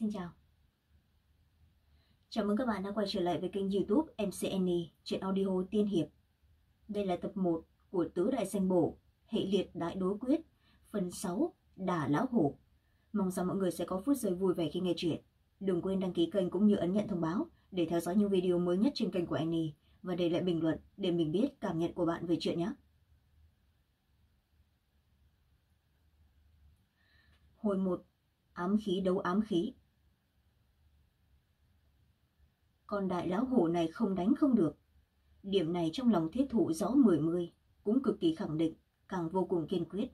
Xin chào. Chào mừng các bạn đã quay trở lại với kênh youtube MCN chuyện audio tiên hiệp. Đây là tập 1 của Tứ Đại Danh Bổ, hệ liệt đại đối quyết, phần 6, đả lão hổ. Mong rằng mọi người sẽ có phút giây vui vẻ khi nghe chuyện. Đừng quên đăng ký kênh cũng như ấn nhận thông báo để theo dõi những video mới nhất trên kênh của Annie và để lại bình luận để mình biết cảm nhận của bạn về chuyện nhé. Hồi 1 Ám khí đấu ám khí Con đại lão hổ này không đánh không được. Điểm này trong lòng thiết thụ rõ mười mươi, cũng cực kỳ khẳng định, càng vô cùng kiên quyết.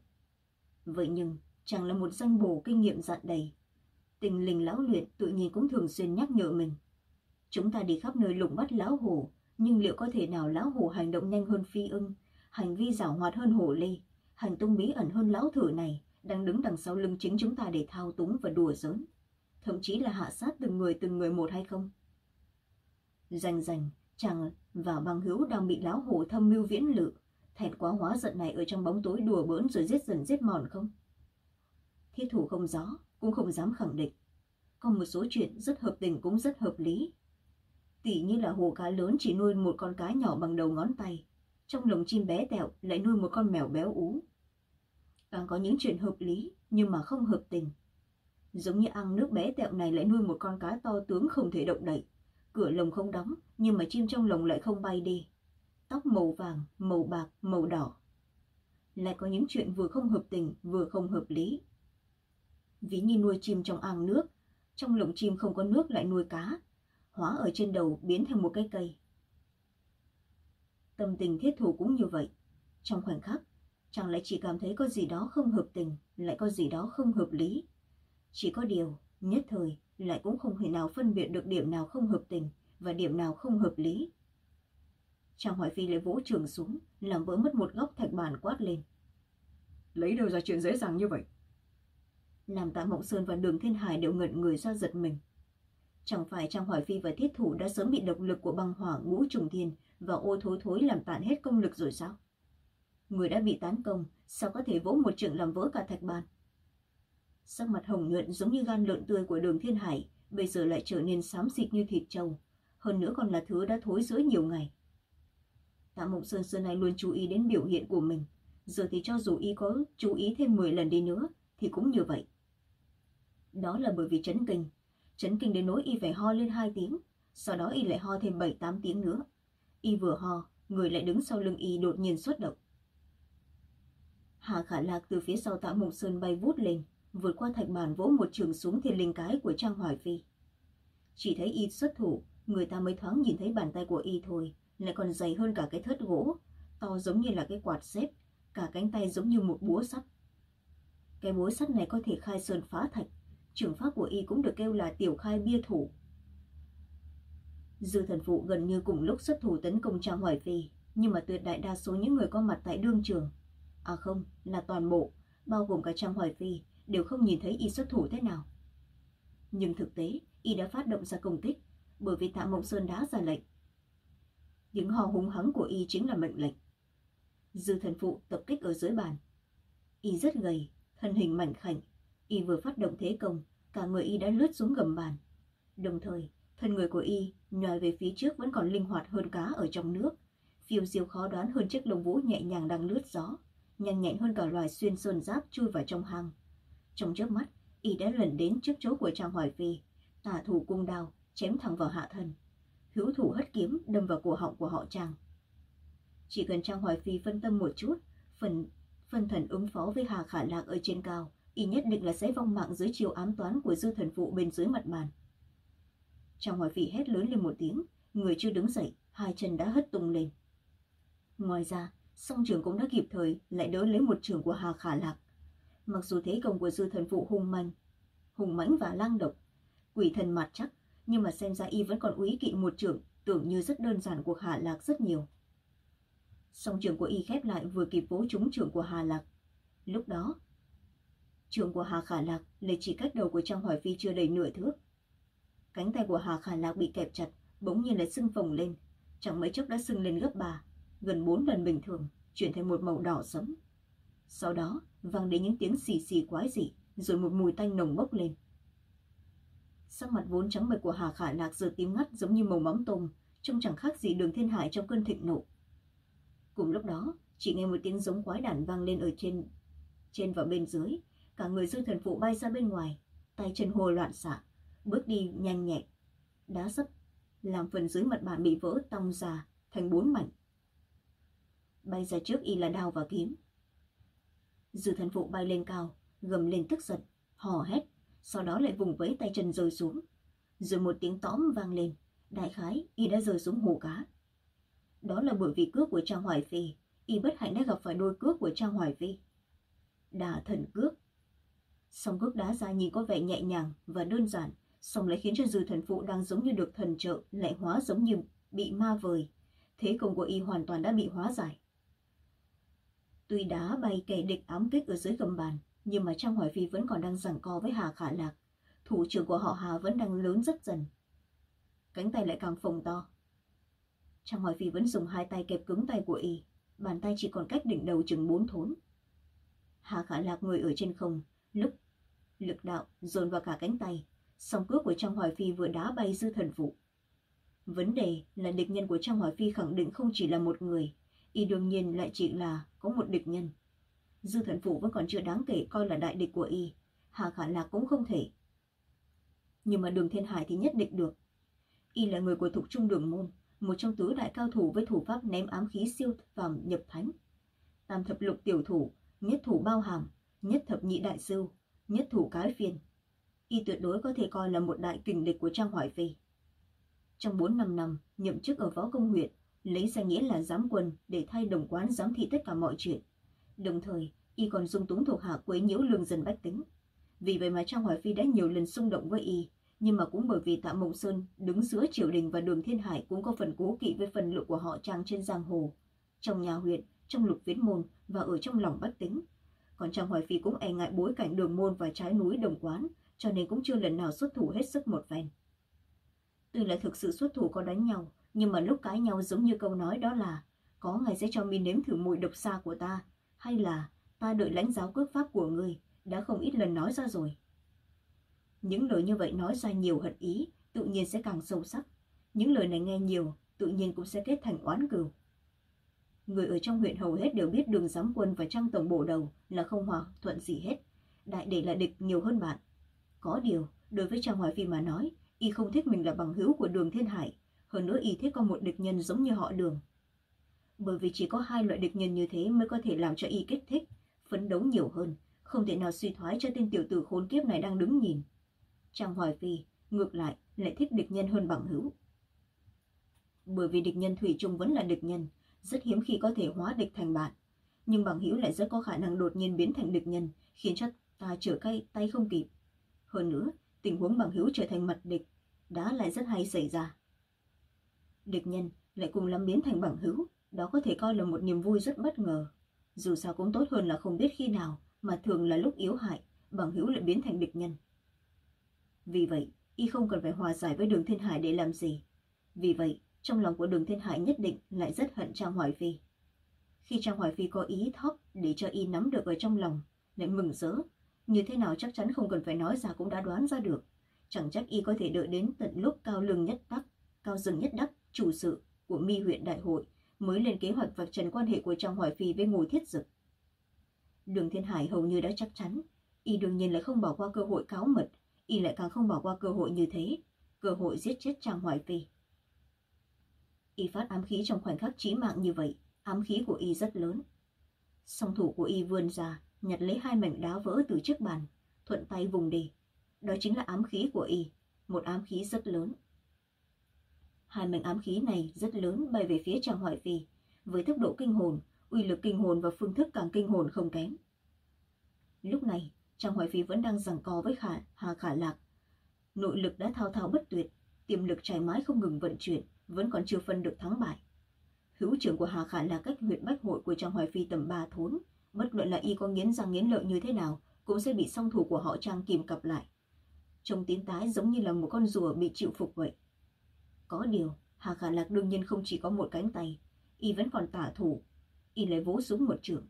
Vậy nhưng, chẳng là một danh bổ kinh nghiệm dạn đầy. Tình linh lão luyện tự nhiên cũng thường xuyên nhắc nhở mình. Chúng ta đi khắp nơi lùng bắt lão hổ, nhưng liệu có thể nào lão hổ hành động nhanh hơn phi ưng, hành vi giảo hoạt hơn hổ lê, hành tung bí ẩn hơn lão thử này, đang đứng đằng sau lưng chính chúng ta để thao túng và đùa giỡn, thậm chí là hạ sát từng người từng người một hay không? Rành rành, chàng và băng hữu đang bị lão hổ thâm mưu viễn lự, thẹn quá hóa giận này ở trong bóng tối đùa bỡn rồi giết dần giết mòn không? Thiết thủ không rõ, cũng không dám khẳng định. Có một số chuyện rất hợp tình cũng rất hợp lý. Tỷ như là hồ cá lớn chỉ nuôi một con cá nhỏ bằng đầu ngón tay, trong lồng chim bé tẹo lại nuôi một con mèo béo ú. Càng có những chuyện hợp lý nhưng mà không hợp tình. Giống như ăn nước bé tẹo này lại nuôi một con cá to tướng không thể động đậy. Cửa lồng không đóng nhưng mà chim trong lồng lại không bay đi. Tóc màu vàng, màu bạc, màu đỏ. Lại có những chuyện vừa không hợp tình vừa không hợp lý. Ví như nuôi chim trong ao nước, trong lồng chim không có nước lại nuôi cá, hóa ở trên đầu biến thành một cái cây. Tâm tình thiết thủ cũng như vậy. Trong khoảnh khắc, chàng lại chỉ cảm thấy có gì đó không hợp tình, lại có gì đó không hợp lý. Chỉ có điều, nhất thời, lại cũng không thể nào phân biệt được điểm nào không hợp tình và điểm nào không hợp lý. Trang Hoài Phi lấy vỗ trường xuống, làm vỡ mất một góc thạch bàn quát lên. Lấy đâu ra chuyện dễ dàng như vậy? Làm tạ Mộng Sơn và Đường Thiên Hải đều ngẩn người ra giật mình. Chẳng phải Trang Hoài Phi và Thiết Thủ đã sớm bị độc lực của băng hỏa ngũ trùng thiên và ô thối thối làm tàn hết công lực rồi sao? Người đã bị tán công, sao có thể vỗ một trường làm vỡ cả thạch bàn? Sắc mặt hồng nhuận giống như gan lợn tươi của đường thiên hải, bây giờ lại trở nên xám xịt như thịt trâu, hơn nữa còn là thứ đã thối rữa nhiều ngày. Tạ Mộng Sơn xưa nay luôn chú ý đến biểu hiện của mình, giờ thì cho dù y có chú ý thêm 10 lần đi nữa, thì cũng như vậy. Đó là bởi vì chấn kinh, chấn kinh đến nỗi y phải ho lên hai tiếng, sau đó y lại ho thêm 7-8 tiếng nữa. Y vừa ho, người lại đứng sau lưng y đột nhiên xuất động. Hà Khả Lạc từ phía sau Tạ Mộng Sơn bay vút lên, vượt qua thạch bàn vỗ một trường xuống thiên linh cái của Trang Hoài Phi. Chỉ thấy y xuất thủ, người ta mới thoáng nhìn thấy bàn tay của y thôi, lại còn dày hơn cả cái thớt gỗ, to giống như là cái quạt xếp, cả cánh tay giống như một búa sắt. Cái búa sắt này có thể khai sơn phá thạch, trường pháp của y cũng được kêu là tiểu khai bia thủ. Dư thần phụ gần như cùng lúc xuất thủ tấn công Trang Hoài Phi, nhưng mà tuyệt đại đa số những người có mặt tại đương trường, à không, là toàn bộ, bao gồm cả Trang Hoài Phi, đều không nhìn thấy y xuất thủ thế nào. Nhưng thực tế, y đã phát động ra công kích, bởi vì Tạ Mộng Sơn đã ra lệnh. Tiếng hò húng hắng của y chính là mệnh lệnh. Dư thần phụ tập kích ở dưới bàn. Y rất gầy, thân hình mảnh khảnh, y vừa phát động thế công, cả người y đã lướt xuống gầm bàn. Đồng thời, thân người của y nhòi về phía trước vẫn còn linh hoạt hơn cá ở trong nước, phiêu diêu khó đoán hơn chiếc lông vũ nhẹ nhàng đang lướt gió, nhanh nhẹn hơn cả loài xuyên sơn giáp chui vào trong hang. Trong chớp mắt, y đã lần đến trước chỗ của Trang Hoài Phi, tả thủ cung đao, chém thẳng vào hạ thân. Hữu thủ hất kiếm đâm vào cổ họng của họ Trang. Chỉ cần Trang Hoài Phi phân tâm một chút, phần phân thần ứng phó với Hà Khả Lạc ở trên cao, y nhất định là sẽ vong mạng dưới chiều ám toán của dư thần phụ bên dưới mặt bàn. Trang Hoài Phi hét lớn lên một tiếng, người chưa đứng dậy, hai chân đã hất tung lên. Ngoài ra, song trường cũng đã kịp thời lại đỡ lấy một trường của Hà Khả Lạc. Mặc dù thế công của dư thần phụ hung mạnh, hùng mãnh và lang độc, quỷ thần mặt chắc, nhưng mà xem ra y vẫn còn úy kỵ một trưởng, tưởng như rất đơn giản cuộc hạ Lạc rất nhiều. Song trường của y khép lại vừa kịp vỗ trúng trường của Hà Lạc. Lúc đó, trường của Hà Khả Lạc lại chỉ cách đầu của Trang Hoài Phi chưa đầy nửa thước. Cánh tay của Hà Khả Lạc bị kẹp chặt, bỗng nhiên lại sưng phồng lên, chẳng mấy chốc đã sưng lên gấp ba, gần bốn lần bình thường, chuyển thành một màu đỏ sẫm. Sau đó, vang đến những tiếng xì xì quái dị, rồi một mùi tanh nồng bốc lên. Sắc mặt vốn trắng bệch của Hà Khả Lạc giờ tím ngắt giống như màu mắm tôm, trông chẳng khác gì đường thiên hải trong cơn thịnh nộ. Cùng lúc đó, chỉ nghe một tiếng giống quái đản vang lên ở trên trên và bên dưới, cả người dư thần phụ bay ra bên ngoài, tay chân hồ loạn xạ, bước đi nhanh nhẹn, đá sấp, làm phần dưới mặt bàn bị vỡ tong ra thành bốn mảnh. Bay ra trước y là đao và kiếm. Dư thần phụ bay lên cao, gầm lên tức giận, hò hét, sau đó lại vùng vẫy tay chân rơi xuống. Rồi một tiếng tóm vang lên, đại khái y đã rơi xuống hồ cá. Đó là bởi vì cước của Trang Hoài Phi, y bất hạnh đã gặp phải đôi cước của Trang Hoài Phi. Đà thần cước. Song cước đá ra nhìn có vẻ nhẹ nhàng và đơn giản, song lại khiến cho dư thần phụ đang giống như được thần trợ lại hóa giống như bị ma vời. Thế công của y hoàn toàn đã bị hóa giải. Tuy đá bay kẻ địch ám kích ở dưới gầm bàn, nhưng mà Trang Hoài Phi vẫn còn đang giằng co với Hà Khả Lạc. Thủ trưởng của họ Hà vẫn đang lớn rất dần. Cánh tay lại càng phồng to. Trang Hoài Phi vẫn dùng hai tay kẹp cứng tay của y, bàn tay chỉ còn cách đỉnh đầu chừng bốn thốn. Hà Khả Lạc người ở trên không, lúc lực đạo dồn vào cả cánh tay, song cước của Trang Hoài Phi vừa đá bay dư thần vụ Vấn đề là địch nhân của Trang Hoài Phi khẳng định không chỉ là một người, y đương nhiên lại chỉ là có một địch nhân. Dư thần phụ vẫn còn chưa đáng kể coi là đại địch của y, Hà Khả Lạc cũng không thể. Nhưng mà đường thiên hải thì nhất định được. Y là người của thục trung đường môn, một trong tứ đại cao thủ với thủ pháp ném ám khí siêu phàm nhập thánh. Tam thập lục tiểu thủ, nhất thủ bao hàm, nhất thập nhị đại sư, nhất thủ cái phiên. Y tuyệt đối có thể coi là một đại kình địch của Trang Hoài Phi. Trong 4 năm năm, nhậm chức ở Võ Công huyện, lấy danh nghĩa là giám quân để thay đồng quán giám thị tất cả mọi chuyện. Đồng thời, y còn dung túng thuộc hạ quấy nhiễu lương dân bách tính. Vì vậy mà Trang Hoài Phi đã nhiều lần xung động với y, nhưng mà cũng bởi vì Tạ Mộng Sơn đứng giữa triều đình và đường Thiên Hải cũng có phần cố kỵ với phần lượng của họ Trang trên giang hồ. Trong nhà huyện, trong lục viễn môn và ở trong lòng bách tính. Còn Trang Hoài Phi cũng e ngại bối cảnh đường môn và trái núi đồng quán, cho nên cũng chưa lần nào xuất thủ hết sức một phen. Tuy là thực sự xuất thủ có đánh nhau, nhưng mà lúc cãi nhau giống như câu nói đó là có ngày sẽ cho mi nếm thử mùi độc xa của ta, hay là ta đợi lãnh giáo cước pháp của ngươi, đã không ít lần nói ra rồi. Những lời như vậy nói ra nhiều hận ý, tự nhiên sẽ càng sâu sắc. Những lời này nghe nhiều, tự nhiên cũng sẽ kết thành oán cừu. Người ở trong huyện hầu hết đều biết đường giám quân và trang tổng bộ đầu là không hòa thuận gì hết. Đại để là địch nhiều hơn bạn. Có điều, đối với Trang Hoài Phi mà nói, y không thích mình là bằng hữu của đường thiên hải. Hơn nữa y thích có một địch nhân giống như họ đường. Bởi vì chỉ có hai loại địch nhân như thế mới có thể làm cho y kích thích, phấn đấu nhiều hơn, không thể nào suy thoái cho tên tiểu tử khốn kiếp này đang đứng nhìn. Trang Hoài Phi, ngược lại, lại thích địch nhân hơn bằng hữu. Bởi vì địch nhân Thủy chung vẫn là địch nhân, rất hiếm khi có thể hóa địch thành bạn. Nhưng bằng hữu lại rất có khả năng đột nhiên biến thành địch nhân, khiến cho ta trở cay tay không kịp. Hơn nữa, tình huống bằng hữu trở thành mặt địch, đã lại rất hay xảy ra. Địch nhân lại cùng lắm biến thành bằng hữu, đó có thể coi là một niềm vui rất bất ngờ. Dù sao cũng tốt hơn là không biết khi nào, mà thường là lúc yếu hại, bằng hữu lại biến thành địch nhân. Vì vậy, y không cần phải hòa giải với đường thiên hải để làm gì. Vì vậy, trong lòng của đường thiên hải nhất định lại rất hận Trang Hoài Phi. Khi Trang Hoài Phi có ý thóp để cho y nắm được ở trong lòng, lại mừng rỡ, như thế nào chắc chắn không cần phải nói ra cũng đã đoán ra được. Chẳng trách y có thể đợi đến tận lúc cao lương nhất đắc, cao dừng nhất đắc, chủ sự của mi huyện đại hội mới lên kế hoạch vạch trần quan hệ của Trang Hoài Phi với Ngô Thiết Dực. Đường Thiên Hải hầu như đã chắc chắn, y đương nhiên lại không bỏ qua cơ hội cáo mật, y lại càng không bỏ qua cơ hội như thế, cơ hội giết chết Trang Hoài Phi. Y phát ám khí trong khoảnh khắc chí mạng như vậy, ám khí của y rất lớn. Song thủ của y vươn ra, nhặt lấy hai mảnh đá vỡ từ chiếc bàn, thuận tay vùng đi. Đó chính là ám khí của y, một ám khí rất lớn. Hai mảnh ám khí này rất lớn bay về phía Trang Hoài Phi, với tốc độ kinh hồn, uy lực kinh hồn và phương thức càng kinh hồn không kém. Lúc này, Trang Hoài Phi vẫn đang giằng co với Khả, Hà Khả Lạc. Nội lực đã thao thao bất tuyệt, tiềm lực trải mái không ngừng vận chuyển, vẫn còn chưa phân được thắng bại. Hữu trưởng của Hà Khả là cách huyện bách hội của Trang Hoài Phi tầm ba thốn, bất luận là y có nghiến răng nghiến lợi như thế nào, cũng sẽ bị song thủ của họ Trang kìm cặp lại. Trông tiến tái giống như là một con rùa bị chịu phục vậy. Có điều, Hà Khả Lạc đương nhiên không chỉ có một cánh tay, y vẫn còn tả thủ. Y lấy vỗ xuống một trường.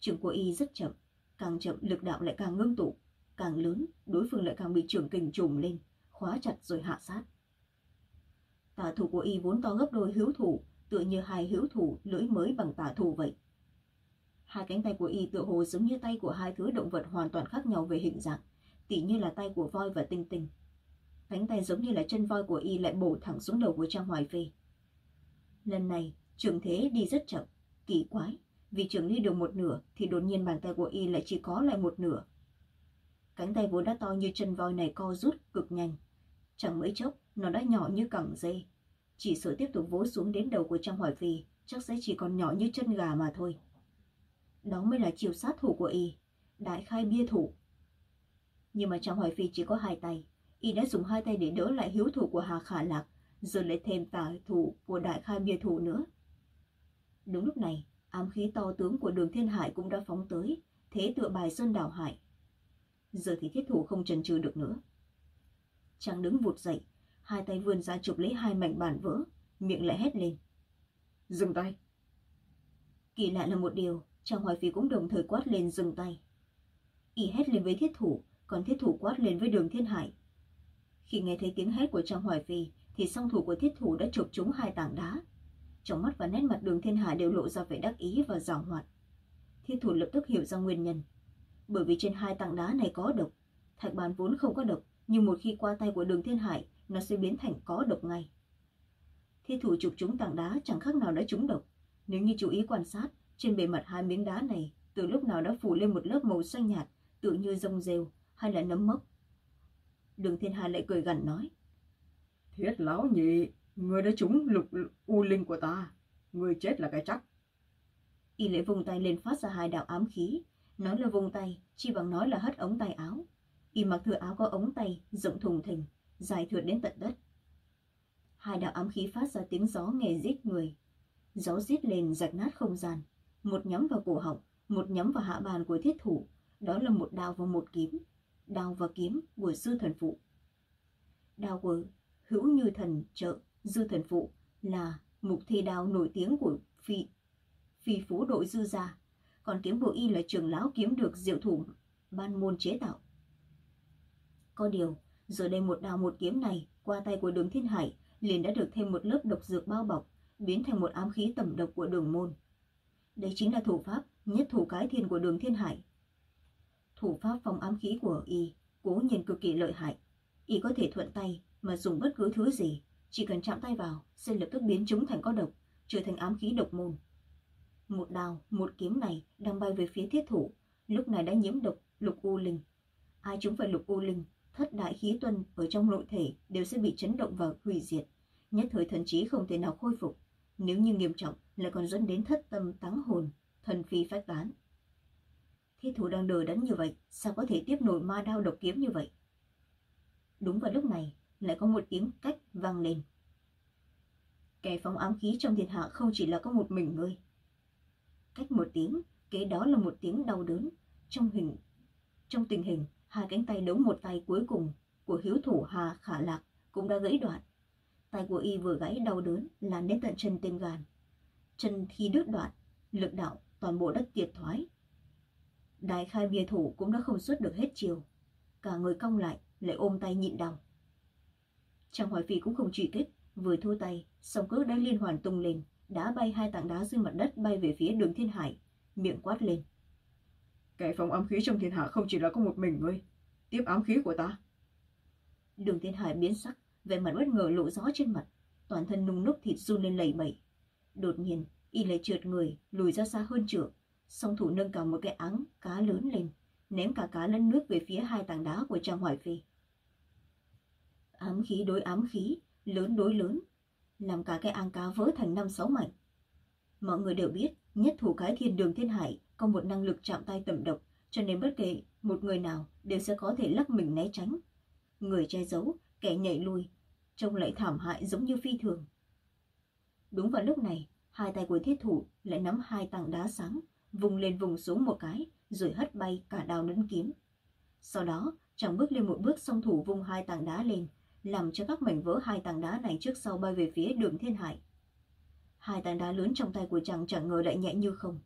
Trường của y rất chậm, càng chậm lực đạo lại càng ngưng tụ, càng lớn, đối phương lại càng bị trường kình trùm lên, khóa chặt rồi hạ sát. Tả thủ của y vốn to gấp đôi hữu thủ, tựa như hai hữu thủ lưỡi mới bằng tả thủ vậy. Hai cánh tay của y tựa hồ giống như tay của hai thứ động vật hoàn toàn khác nhau về hình dạng, tỉ như là tay của voi và tinh tinh. Cánh tay giống như là chân voi của y lại bổ thẳng xuống đầu của Trang Hoài Phi. Lần này, trường thế đi rất chậm, kỳ quái, vì trường đi được một nửa thì đột nhiên bàn tay của y lại chỉ có lại một nửa. Cánh tay vốn đã to như chân voi này co rút cực nhanh. Chẳng mấy chốc, nó đã nhỏ như cẳng dây. Chỉ sợ tiếp tục vỗ xuống đến đầu của Trang Hoài Phi, chắc sẽ chỉ còn nhỏ như chân gà mà thôi. Đó mới là chiều sát thủ của y, đại khai bia thủ. Nhưng mà Trang Hoài Phi chỉ có hai tay, y đã dùng hai tay để đỡ lại hiếu thủ của Hà Khả Lạc, rồi lại thêm tả thủ của đại khai bia thủ nữa. Đúng lúc này, ám khí to tướng của đường thiên hải cũng đã phóng tới, thế tựa bài sơn đảo hải. Giờ thì thiết thủ không chần chừ được nữa. Chàng đứng vụt dậy, hai tay vươn ra chụp lấy hai mảnh bản vỡ, miệng lại hét lên. Dừng tay! Kỳ lạ là một điều, chàng Hoài Phi cũng đồng thời quát lên dừng tay. Y hét lên với thiết thủ, còn thiết thủ quát lên với đường thiên hải. Khi nghe thấy tiếng hét của Trang Hoài Phi, thì song thủ của thiết thủ đã chụp trúng hai tảng đá. Trong mắt và nét mặt đường thiên hải đều lộ ra vẻ đắc ý và giảo hoạt. Thiết thủ lập tức hiểu ra nguyên nhân. Bởi vì trên hai tảng đá này có độc. Thạch bàn vốn không có độc, nhưng một khi qua tay của đường thiên hải, nó sẽ biến thành có độc ngay. Thiết thủ chụp trúng tảng đá chẳng khác nào đã trúng độc. Nếu như chú ý quan sát, trên bề mặt hai miếng đá này từ lúc nào đã phủ lên một lớp màu xanh nhạt, tự như rông rêu hay là nấm mốc. Đường thiên hải lại cười gằn nói. Thiết lão nhị, người đã trúng lục u linh của ta. Người chết là cái chắc. Y lễ vùng tay lên phát ra hai đạo ám khí. Nói là vùng tay, chỉ bằng nói là hất ống tay áo. Y mặc thừa áo có ống tay, rộng thùng thình, dài thượt đến tận đất. Hai đạo ám khí phát ra tiếng gió nghe giết người. Gió giết lên rạch nát không gian. Một nhắm vào cổ họng, một nhắm vào hạ bàn của thiết thủ. Đó là một đao và một kiếm. Đao và kiếm của sư thần phụ. Đao của hữu như thần trợ dư thần phụ là mục thi đao nổi tiếng của phi phi phú đội dư gia, còn kiếm bộ y là trường lão kiếm được diệu thủ ban môn chế tạo. Có điều, giờ đây một đao một kiếm này qua tay của đường thiên hải liền đã được thêm một lớp độc dược bao bọc, biến thành một ám khí tẩm độc của đường môn. Đây chính là thủ pháp nhất thủ cái thiên của đường thiên hải thủ pháp phòng ám khí của y cố nhiên cực kỳ lợi hại y có thể thuận tay mà dùng bất cứ thứ gì, chỉ cần chạm tay vào sẽ lập tức biến chúng thành có độc, trở thành ám khí độc môn. Một đào, một kiếm này đang bay về phía thiết thủ, lúc này đã nhiễm độc lục u linh. Ai chúng phải lục u linh, thất đại khí tuân ở trong nội thể đều sẽ bị chấn động và hủy diệt, nhất thời thần trí không thể nào khôi phục, nếu như nghiêm trọng lại còn dẫn đến thất tâm táng hồn, thần phi phách tán. Thiết thủ đang đờ đẫn như vậy, sao có thể tiếp nổi ma đao độc kiếm như vậy? Đúng vào lúc này, lại có một tiếng cách vang lên. Kẻ phóng ám khí trong thiên hạ không chỉ là có một mình ngươi. Cách một tiếng, kế đó là một tiếng đau đớn. Trong hình, trong tình hình, hai cánh tay đấu một tay cuối cùng của hiếu thủ Hà Khả Lạc cũng đã gãy đoạn. Tay của y vừa gãy đau đớn lan đến tận chân tên gan. Chân khi đứt đoạn, lực đạo toàn bộ đất tiệt thoái. Đài khai bia thủ cũng đã không xuất được hết chiều. Cả người cong lại, lại ôm tay nhịn đau. Trang Hoài Phi cũng không truy kích, vừa thua tay, song cước đã liên hoàn tung lên, đá bay hai tảng đá dưới mặt đất bay về phía đường thiên hải, miệng quát lên. Kẻ phòng ám khí trong thiên hạ không chỉ là có một mình ngươi, tiếp ám khí của ta. Đường thiên hải biến sắc, vẻ mặt bất ngờ lộ rõ trên mặt, toàn thân nung núc thịt run lên lẩy bẩy. Đột nhiên, y lại trượt người, lùi ra xa hơn trượng, song thủ nâng cả một cái áng cá lớn lên, ném cả cá lẫn nước về phía hai tảng đá của Trang Hoài Phi ám khí đối ám khí, lớn đối lớn, làm cả cái áng cá vỡ thành năm sáu mảnh. Mọi người đều biết, nhất thủ cái thiên đường thiên hải có một năng lực chạm tay tầm độc, cho nên bất kể một người nào đều sẽ có thể lắc mình né tránh. Người che giấu, kẻ nhảy lui, trông lại thảm hại giống như phi thường. Đúng vào lúc này, hai tay của thiết thủ lại nắm hai tảng đá sáng, vùng lên vùng xuống một cái, rồi hất bay cả đào lẫn kiếm. Sau đó, chàng bước lên một bước song thủ vung hai tảng đá lên, làm cho các mảnh vỡ hai tảng đá này trước sau bay về phía đường thiên hải. Hai tảng đá lớn trong tay của chàng chẳng ngờ lại nhẹ như không.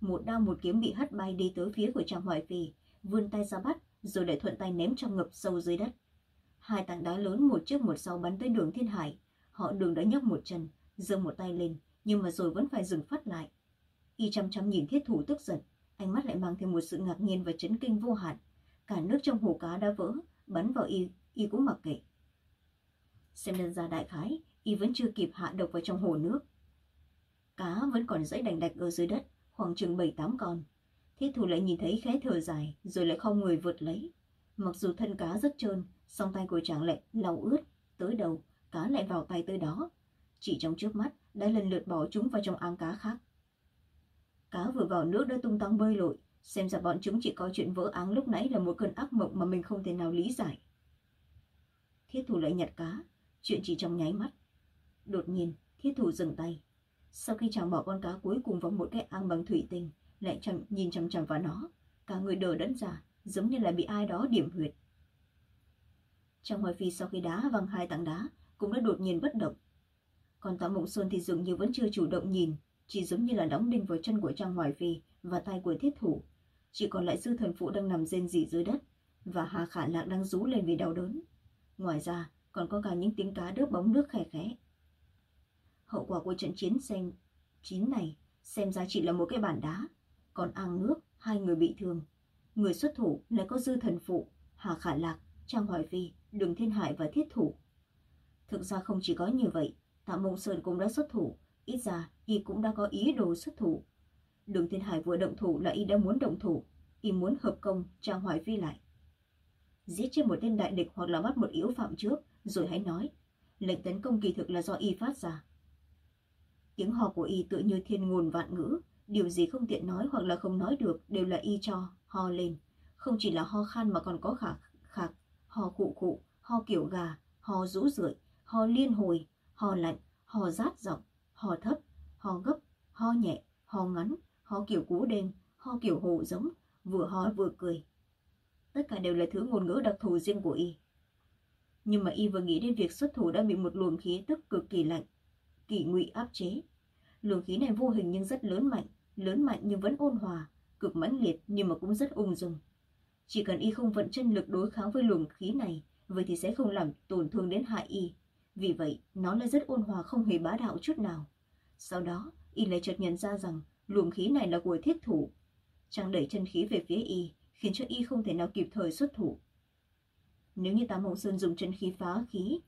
Một đao một kiếm bị hất bay đi tới phía của chàng hoài phi, vươn tay ra bắt, rồi lại thuận tay ném trong ngập sâu dưới đất. Hai tảng đá lớn một trước một sau bắn tới đường thiên hải. Họ đường đã nhấc một chân, giơ một tay lên, nhưng mà rồi vẫn phải dừng phát lại. Y chăm chăm nhìn thiết thủ tức giận, ánh mắt lại mang thêm một sự ngạc nhiên và chấn kinh vô hạn. Cả nước trong hồ cá đã vỡ, bắn vào Y, Y cũng mặc kệ. Xem đơn ra đại khái, Y vẫn chưa kịp hạ độc vào trong hồ nước. Cá vẫn còn dãy đành đạch ở dưới đất, khoảng chừng bảy tám con. Thiết thủ lại nhìn thấy khẽ thở dài, rồi lại không người vượt lấy. Mặc dù thân cá rất trơn, song tay của chàng lại lau ướt, tới đầu, cá lại vào tay tới đó. Chỉ trong trước mắt, đã lần lượt bỏ chúng vào trong áng cá khác. Cá vừa vào nước đã tung tăng bơi lội, xem ra bọn chúng chỉ coi chuyện vỡ áng lúc nãy là một cơn ác mộng mà mình không thể nào lý giải. Thiết thủ lại nhặt cá, chuyện chỉ trong nháy mắt. Đột nhiên, thiết thủ dừng tay. Sau khi chàng bỏ con cá cuối cùng vào một cái áng bằng thủy tinh, lại chăm, nhìn chằm chằm vào nó, cả người đờ đẫn ra, giống như là bị ai đó điểm huyệt. Trong hoài phi sau khi đá văng hai tảng đá, cũng đã đột nhiên bất động. Còn Tạ Mộng Sơn thì dường như vẫn chưa chủ động nhìn, chỉ giống như là đóng đinh vào chân của Trang Hoài Phi và tay của thiết thủ. Chỉ còn lại sư thần phụ đang nằm rên rỉ dưới đất và Hà Khả Lạc đang rú lên vì đau đớn. Ngoài ra, còn có cả những tiếng cá đớp bóng nước khè khẽ. Hậu quả của trận chiến xem chín này xem ra chỉ là một cái bản đá, còn ang nước hai người bị thương. Người xuất thủ lại có dư thần phụ, Hà Khả Lạc, Trang Hoài Phi, Đường Thiên Hải và Thiết Thủ. Thực ra không chỉ có như vậy, Tạ Mông Sơn cũng đã xuất thủ, ít ra y cũng đã có ý đồ xuất thủ. Đường Thiên Hải vừa động thủ là y đã muốn động thủ, y muốn hợp công Trang Hoài vi lại. Giết chết một tên đại địch hoặc là bắt một yếu phạm trước, rồi hãy nói. Lệnh tấn công kỳ thực là do y phát ra. Tiếng hò của y tựa như thiên ngôn vạn ngữ, điều gì không tiện nói hoặc là không nói được đều là y cho, ho lên. Không chỉ là ho khan mà còn có khạc, khạc, ho khụ khụ, ho kiểu gà, ho rũ rượi, ho liên hồi, ho lạnh, ho rát giọng, ho thấp, ho gấp, ho nhẹ, ho ngắn, ho kiểu cú đêm, ho kiểu hồ giống, vừa ho vừa cười. Tất cả đều là thứ ngôn ngữ đặc thù riêng của y. Nhưng mà y vừa nghĩ đến việc xuất thủ đã bị một luồng khí tức cực kỳ lạnh, kỳ ngụy áp chế. Luồng khí này vô hình nhưng rất lớn mạnh, lớn mạnh nhưng vẫn ôn hòa, cực mãnh liệt nhưng mà cũng rất ung dung. Chỉ cần y không vận chân lực đối kháng với luồng khí này, vậy thì sẽ không làm tổn thương đến hại y. Vì vậy, nó lại rất ôn hòa không hề bá đạo chút nào. Sau đó, y lại chợt nhận ra rằng luồng khí này là của thiết thủ. Chàng đẩy chân khí về phía y, khiến cho y không thể nào kịp thời xuất thủ. Nếu như Tám Hồng Sơn dùng chân khí phá khí,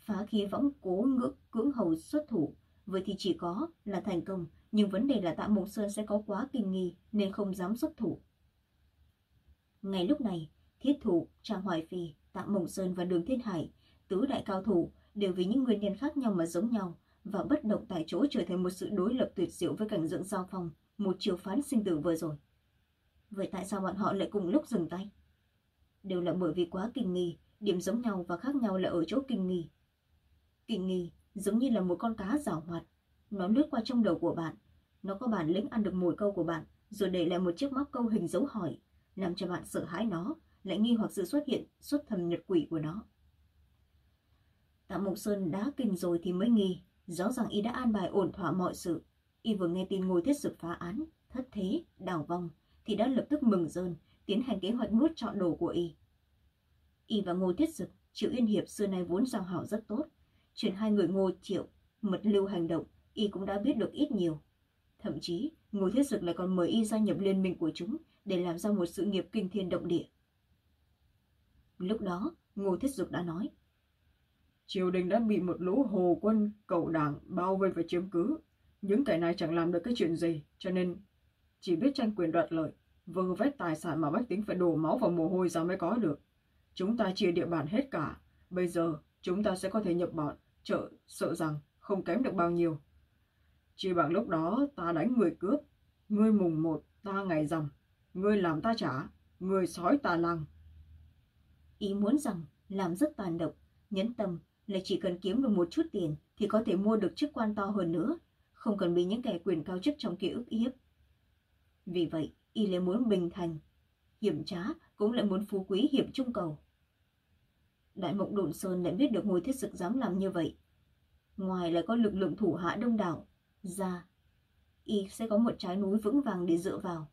phá khí võng cố ngưỡng cưỡng hầu xuất thủ, vậy thì chỉ có là thành công, nhưng vấn đề là Tạ Mộng Sơn sẽ có quá kinh nghi nên không dám xuất thủ. Ngay lúc này, thiết thủ, Trang Hoài Phi, Tạ Mộng Sơn và Đường Thiên Hải, tứ đại cao thủ đều vì những nguyên nhân khác nhau mà giống nhau và bất động tại chỗ trở thành một sự đối lập tuyệt diệu với cảnh dưỡng giao phong, một chiều phán sinh tử vừa rồi. Vậy tại sao bọn họ lại cùng lúc dừng tay? Đều là bởi vì quá kinh nghi, điểm giống nhau và khác nhau là ở chỗ kinh nghi. Kinh nghi giống như là một con cá giảo hoạt, nó lướt qua trong đầu của bạn, nó có bản lĩnh ăn được mồi câu của bạn, rồi để lại một chiếc móc câu hình dấu hỏi, làm cho bạn sợ hãi nó, lại nghi hoặc sự xuất hiện, xuất thầm nhật quỷ của nó. Tạ Mộc Sơn đã kinh rồi thì mới nghi, rõ ràng y đã an bài ổn thỏa mọi sự. Y vừa nghe tin ngồi thiết dực phá án, thất thế, đảo vong, thì đã lập tức mừng rơn, tiến hành kế hoạch nuốt trọn đồ của y. Y và Ngô Thiết Dực, Triệu Yên Hiệp xưa nay vốn giao hảo rất tốt. Chuyện hai người Ngô Triệu, mật lưu hành động, y cũng đã biết được ít nhiều. Thậm chí, Ngô Thiết Dực lại còn mời y gia nhập liên minh của chúng để làm ra một sự nghiệp kinh thiên động địa. Lúc đó, Ngô Thiết Dực đã nói. Triều đình đã bị một lũ hồ quân cậu đảng bao vây và chiếm cứ. Những kẻ này chẳng làm được cái chuyện gì, cho nên chỉ biết tranh quyền đoạt lợi, vơ vét tài sản mà bách tính phải đổ máu và mồ hôi ra mới có được. Chúng ta chia địa bàn hết cả, bây giờ chúng ta sẽ có thể nhập bọn, trợ sợ rằng không kém được bao nhiêu. Chỉ bằng lúc đó ta đánh người cướp, ngươi mùng một, ta ngày rằm, ngươi làm ta trả, ngươi sói ta lăng. Ý muốn rằng làm rất tàn độc, nhấn tâm là chỉ cần kiếm được một chút tiền thì có thể mua được chức quan to hơn nữa, không cần bị những kẻ quyền cao chức trong kia ức hiếp. Vì vậy, y lại muốn bình thành, hiểm trá cũng lại muốn phú quý hiểm trung cầu. Đại mộng đồn sơn lại biết được ngôi thiết sực dám làm như vậy. Ngoài lại có lực lượng thủ hạ đông đảo, ra, y sẽ có một trái núi vững vàng để dựa vào.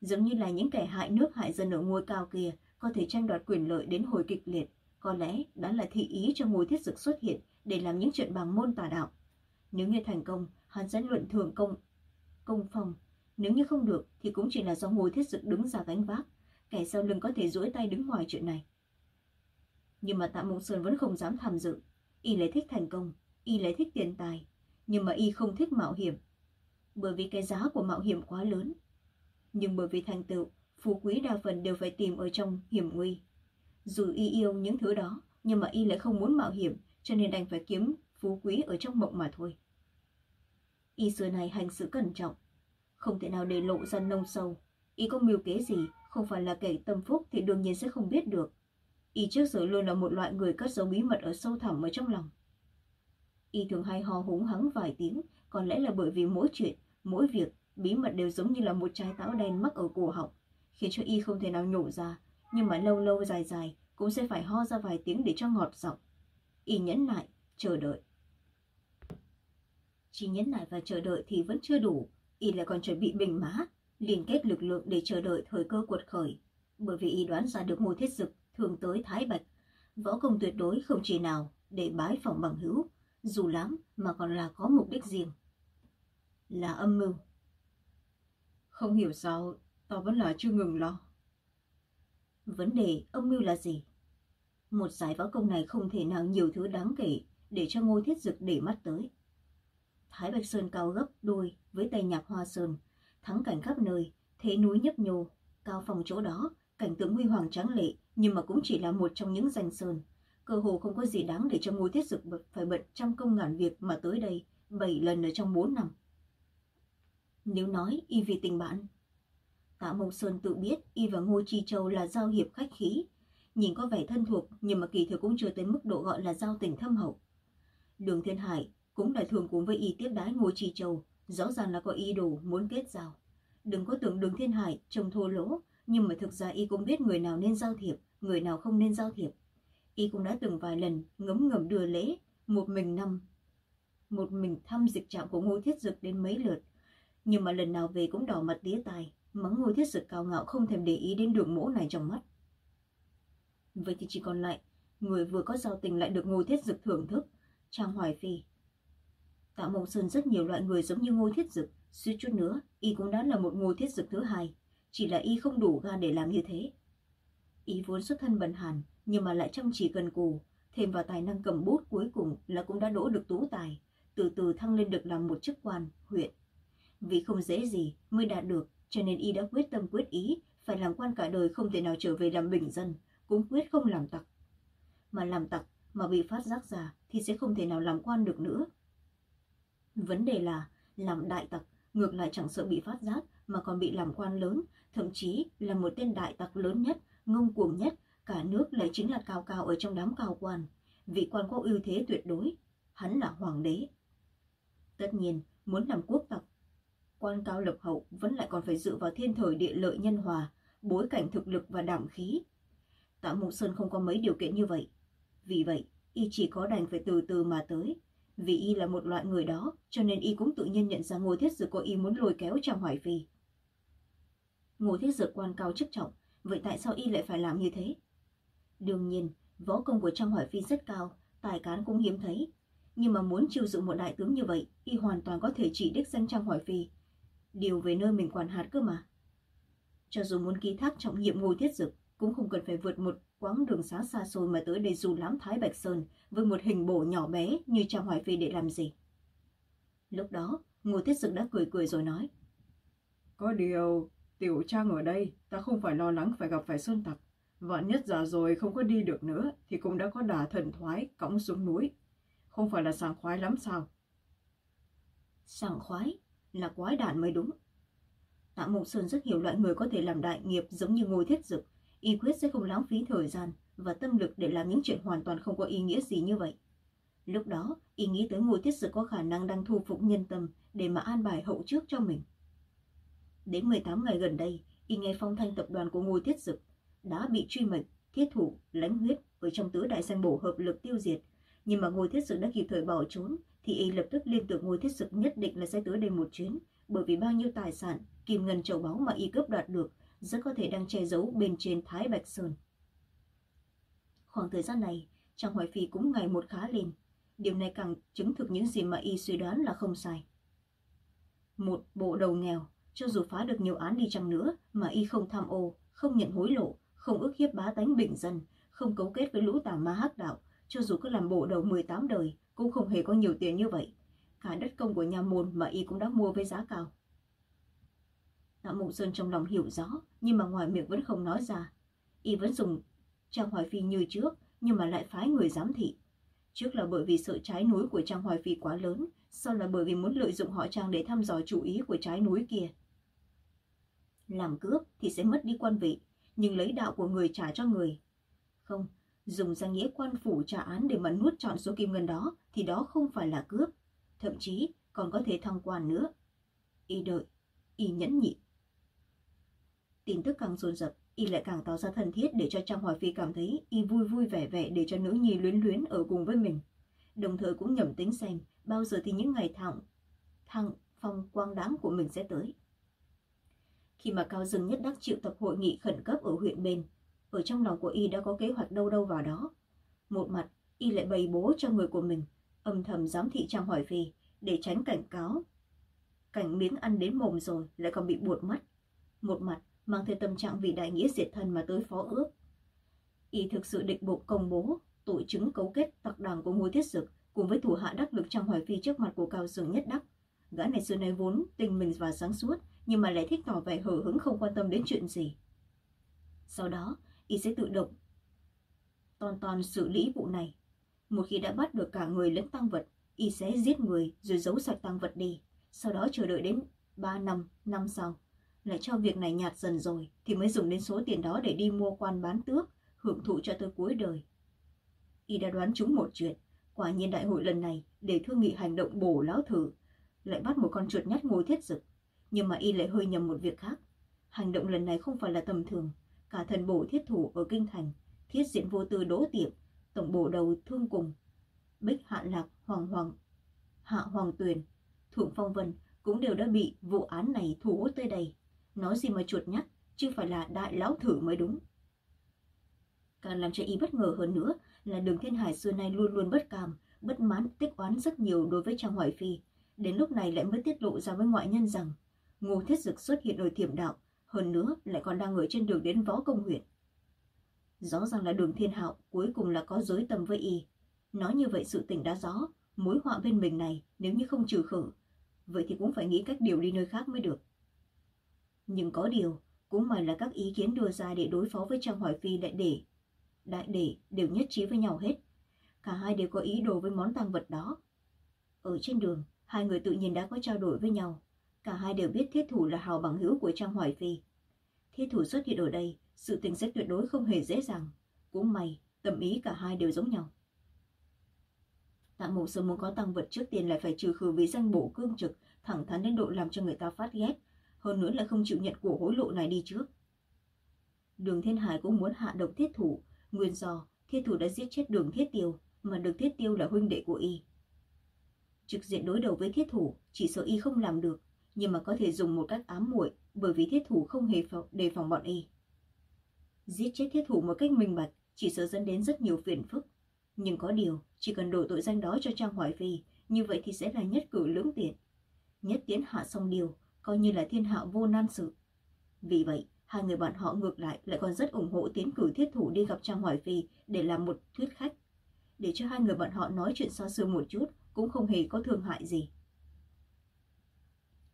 Giống như là những kẻ hại nước hại dân ở ngôi cao kia có thể tranh đoạt quyền lợi đến hồi kịch liệt, có lẽ đã là thị ý cho ngôi thiết dực xuất hiện để làm những chuyện bằng môn tà đạo. Nếu như thành công, hắn sẽ luận thường công công phòng. Nếu như không được thì cũng chỉ là do ngôi thiết dực đứng ra gánh vác. Kẻ sau lưng có thể duỗi tay đứng ngoài chuyện này. Nhưng mà Tạ Mộng Sơn vẫn không dám tham dự. Y lấy thích thành công, y lấy thích tiền tài. Nhưng mà y không thích mạo hiểm. Bởi vì cái giá của mạo hiểm quá lớn. Nhưng bởi vì thành tựu, phú quý đa phần đều phải tìm ở trong hiểm nguy. Dù y yêu những thứ đó, nhưng mà y lại không muốn mạo hiểm, cho nên đành phải kiếm phú quý ở trong mộng mà thôi. Y xưa này hành sự cẩn trọng, không thể nào để lộ ra nông sâu. Y có mưu kế gì, không phải là kẻ tâm phúc thì đương nhiên sẽ không biết được. Y trước giờ luôn là một loại người cất giấu bí mật ở sâu thẳm ở trong lòng. Y thường hay ho húng hắng vài tiếng, có lẽ là bởi vì mỗi chuyện, mỗi việc, bí mật đều giống như là một trái táo đen mắc ở cổ họng, khiến cho Y không thể nào nhổ ra, nhưng mà lâu lâu dài dài cũng sẽ phải ho ra vài tiếng để cho ngọt giọng. Y nhẫn lại chờ đợi. Chỉ nhẫn lại và chờ đợi thì vẫn chưa đủ, Y lại còn chuẩn bị bình mã, liên kết lực lượng để chờ đợi thời cơ cuột khởi. Bởi vì Y đoán ra được ngôi thiết dực thường tới Thái Bạch, võ công tuyệt đối không chỉ nào để bái phỏng bằng hữu, dù lắm mà còn là có mục đích riêng. Là âm mưu. Không hiểu sao, tao vẫn là chưa ngừng lo. Vấn đề âm mưu là gì? Một giải võ công này không thể nào nhiều thứ đáng kể để cho ngôi thiết dực để mắt tới. Thái Bạch Sơn cao gấp đôi với tay Nhạc Hoa Sơn, thắng cảnh khắp nơi, thế núi nhấp nhô, cao phòng chỗ đó, cảnh tượng huy hoàng tráng lệ, nhưng mà cũng chỉ là một trong những danh sơn. Cơ hồ không có gì đáng để cho ngôi thiết dực phải bận trăm công ngàn việc mà tới đây bảy lần ở trong bốn năm. Nếu nói y vì tình bạn, Tạ Mông Sơn tự biết y và Ngô Chi Châu là giao hiệp khách khí, nhìn có vẻ thân thuộc nhưng mà kỳ thực cũng chưa tới mức độ gọi là giao tình thâm hậu. Đường Thiên Hải cũng là thường cùng với y tiếp đái Ngô Chi Châu, rõ ràng là có ý đồ muốn kết giao. Đừng có tưởng Đường Thiên Hải trông thô lỗ, nhưng mà thực ra y cũng biết người nào nên giao thiệp, người nào không nên giao thiệp. Y cũng đã từng vài lần ngấm ngầm đưa lễ, một mình năm, một mình thăm dịch trạm của Ngô Thiết Dực đến mấy lượt, nhưng mà lần nào về cũng đỏ mặt tía tai, mắng ngồi Thiết Dực cao ngạo không thèm để ý đến đường mỗ này trong mắt. Vậy thì chỉ còn lại, người vừa có giao tình lại được Ngô Thiết Dực thưởng thức, Trang Hoài Phi. Tạ Mộng Sơn rất nhiều loại người giống như Ngô Thiết Dực, suýt chút nữa, y cũng đã là một Ngô Thiết Dực thứ hai, chỉ là y không đủ gan để làm như thế. Y vốn xuất thân bần hàn, nhưng mà lại chăm chỉ cần cù, thêm vào tài năng cầm bút cuối cùng là cũng đã đỗ được tú tài, từ từ thăng lên được làm một chức quan, huyện. Vì không dễ gì mới đạt được, cho nên y đã quyết tâm quyết ý, phải làm quan cả đời không thể nào trở về làm bình dân, cũng quyết không làm tặc. Mà làm tặc mà bị phát giác ra thì sẽ không thể nào làm quan được nữa. Vấn đề là, làm đại tặc ngược lại chẳng sợ bị phát giác mà còn bị làm quan lớn, thậm chí là một tên đại tặc lớn nhất, ngông cuồng nhất, cả nước lại chính là cao cao ở trong đám cao quan. Vị quan có ưu thế tuyệt đối, hắn là hoàng đế. Tất nhiên, muốn làm quốc tặc, quan cao lập hậu vẫn lại còn phải dựa vào thiên thời địa lợi nhân hòa, bối cảnh thực lực và đảm khí. Tạ Mộng Sơn không có mấy điều kiện như vậy. Vì vậy, y chỉ có đành phải từ từ mà tới. Vì y là một loại người đó, cho nên y cũng tự nhiên nhận ra Ngô Thiết Dược có y muốn lôi kéo Trang Hoài Phi. Ngô Thiết Dược quan cao chức trọng, vậy tại sao y lại phải làm như thế? Đương nhiên, võ công của Trang Hoài Phi rất cao, tài cán cũng hiếm thấy. Nhưng mà muốn chiêu dụ một đại tướng như vậy, y hoàn toàn có thể chỉ đích danh Trang Hoài Phi. Điều về nơi mình quản hạt cơ mà. Cho dù muốn ký thác trọng nhiệm Ngô Thiết Dực, cũng không cần phải vượt một quãng đường xá xa xôi mà tới đây dù lắm Thái Bạch Sơn với một hình bổ nhỏ bé như Trang Hoài Phi để làm gì. Lúc đó, Ngô Thiết Dực đã cười cười rồi nói. Có điều, Tiểu Trang ở đây, ta không phải lo lắng phải gặp phải Sơn Tặc. Vạn nhất già rồi không có đi được nữa thì cũng đã có đà thần thoái cõng xuống núi. Không phải là sảng khoái lắm sao? Sảng khoái là quái đản mới đúng. Tạ Mộng Sơn rất hiểu loại người có thể làm đại nghiệp giống như ngôi Thiết Dực, y quyết sẽ không lãng phí thời gian và tâm lực để làm những chuyện hoàn toàn không có ý nghĩa gì như vậy. Lúc đó, y nghĩ tới ngôi Thiết Dực có khả năng đang thu phục nhân tâm để mà an bài hậu trước cho mình. Đến 18 ngày gần đây, y nghe phong thanh tập đoàn của ngôi Thiết Dực đã bị truy mệnh, thiết thủ, lãnh huyết ở trong tứ đại danh bổ hợp lực tiêu diệt. Nhưng mà ngôi Thiết Dực đã kịp thời bỏ trốn, thì y lập tức liên tưởng ngôi Thiết sực nhất định là sẽ tới đây một chuyến, bởi vì bao nhiêu tài sản, kim ngân châu báu mà y cướp đoạt được rất có thể đang che giấu bên trên Thái Bạch Sơn. Khoảng thời gian này, Trang Hoài Phi cũng ngày một khá lên. Điều này càng chứng thực những gì mà y suy đoán là không sai. Một bộ đầu nghèo, cho dù phá được nhiều án đi chăng nữa mà y không tham ô, không nhận hối lộ, không ức hiếp bá tánh bình dân, không cấu kết với lũ tà ma hắc đạo, cho dù có làm bộ đầu 18 đời, cũng không hề có nhiều tiền như vậy. Cả đất công của nhà môn mà y cũng đã mua với giá cao. Tạ Mộng Sơn trong lòng hiểu rõ, nhưng mà ngoài miệng vẫn không nói ra. Y vẫn dùng Trang Hoài Phi như trước, nhưng mà lại phái người giám thị. Trước là bởi vì sợ trái núi của Trang Hoài Phi quá lớn, sau là bởi vì muốn lợi dụng họ Trang để thăm dò chủ ý của trái núi kia. Làm cướp thì sẽ mất đi quan vị, nhưng lấy đạo của người trả cho người. Không, dùng danh nghĩa quan phủ trả án để mà nuốt trọn số kim ngân đó thì đó không phải là cướp, thậm chí còn có thể thăng quan nữa. Y đợi, y nhẫn nhịn. Tin tức càng dồn dập, y lại càng tỏ ra thân thiết để cho Trang Hoài Phi cảm thấy y vui vui vẻ vẻ để cho nữ nhi luyến luyến ở cùng với mình. Đồng thời cũng nhẩm tính xem bao giờ thì những ngày thẳng thăng phong quang đáng của mình sẽ tới. Khi mà Cao Dương Nhất Đắc triệu tập hội nghị khẩn cấp ở huyện bên, ở trong lòng của y đã có kế hoạch đâu đâu vào đó. Một mặt, y lại bày bố cho người của mình, âm thầm giám thị Trang hỏi Phi để tránh cảnh cáo. Cảnh miếng ăn đến mồm rồi lại còn bị buột mắt. Một mặt, mang theo tâm trạng vì đại nghĩa diệt thân mà tới phó ước. Y thực sự định bụng công bố, tội chứng cấu kết tặc đảng của ngôi thiết dực cùng với thủ hạ đắc lực trang hoài phi trước mặt của cao dường nhất đắc. Gã này xưa nay vốn tình mình và sáng suốt, nhưng mà lại thích tỏ vẻ hở hứng không quan tâm đến chuyện gì. Sau đó, y sẽ tự động toàn toàn xử lý vụ này. Một khi đã bắt được cả người lẫn tăng vật, y sẽ giết người rồi giấu sạch tăng vật đi. Sau đó chờ đợi đến 3 năm, năm sau, lại cho việc này nhạt dần rồi thì mới dùng đến số tiền đó để đi mua quan bán tước, hưởng thụ cho tới cuối đời. Y đã đoán chúng một chuyện, quả nhiên đại hội lần này để thương nghị hành động bổ lão thử, lại bắt một con chuột nhắt ngồi thiết dực. Nhưng mà Y lại hơi nhầm một việc khác. Hành động lần này không phải là tầm thường, cả thần bổ thiết thủ ở Kinh Thành, thiết diện vô tư đỗ tiệm, tổng bổ đầu thương cùng, bích hạ lạc hoàng hoàng, hạ hoàng tuyền, thượng phong vân cũng đều đã bị vụ án này thu hút tới đây. Nói gì mà chuột nhắt, chứ phải là đại lão thử mới đúng. Càng làm cho y bất ngờ hơn nữa là đường thiên hải xưa nay luôn luôn bất cam, bất mãn, tích oán rất nhiều đối với Trang Hoài Phi. Đến lúc này lại mới tiết lộ ra với ngoại nhân rằng Ngô Thiết Dực xuất hiện ở thiểm đạo, hơn nữa lại còn đang ở trên đường đến võ công huyện. Rõ ràng là đường thiên hạo cuối cùng là có giới tâm với y. Nói như vậy sự tình đã rõ, mối họa bên mình này nếu như không trừ khử, vậy thì cũng phải nghĩ cách điều đi nơi khác mới được. Nhưng có điều, cũng may là các ý kiến đưa ra để đối phó với Trang Hoài Phi đại để, đại để đều nhất trí với nhau hết. Cả hai đều có ý đồ với món tăng vật đó. Ở trên đường, hai người tự nhiên đã có trao đổi với nhau. Cả hai đều biết thiết thủ là hào bằng hữu của Trang Hoài Phi. Thiết thủ xuất hiện ở đây, sự tình sẽ tuyệt đối không hề dễ dàng. Cũng may, tâm ý cả hai đều giống nhau. Tạ mộ sơ muốn có tăng vật trước tiên lại phải trừ khử vì danh bộ cương trực, thẳng thắn đến độ làm cho người ta phát ghét, hơn nữa lại không chịu nhận của hối lộ này đi trước. Đường Thiên Hải cũng muốn hạ độc thiết thủ, nguyên do thiết thủ đã giết chết đường thiết tiêu, mà đường thiết tiêu là huynh đệ của y. Trực diện đối đầu với thiết thủ, chỉ sợ y không làm được, nhưng mà có thể dùng một cách ám muội bởi vì thiết thủ không hề đề phòng bọn y. Giết chết thiết thủ một cách minh bạch chỉ sợ dẫn đến rất nhiều phiền phức. Nhưng có điều, chỉ cần đổ tội danh đó cho Trang Hoài Phi, như vậy thì sẽ là nhất cử lưỡng tiện. Nhất tiến hạ xong điều, coi như là thiên hạ vô nan sự. Vì vậy, hai người bạn họ ngược lại lại còn rất ủng hộ tiến cử thiết thủ đi gặp Trang Hoài Phi để làm một thuyết khách. Để cho hai người bạn họ nói chuyện xa xưa một chút cũng không hề có thương hại gì.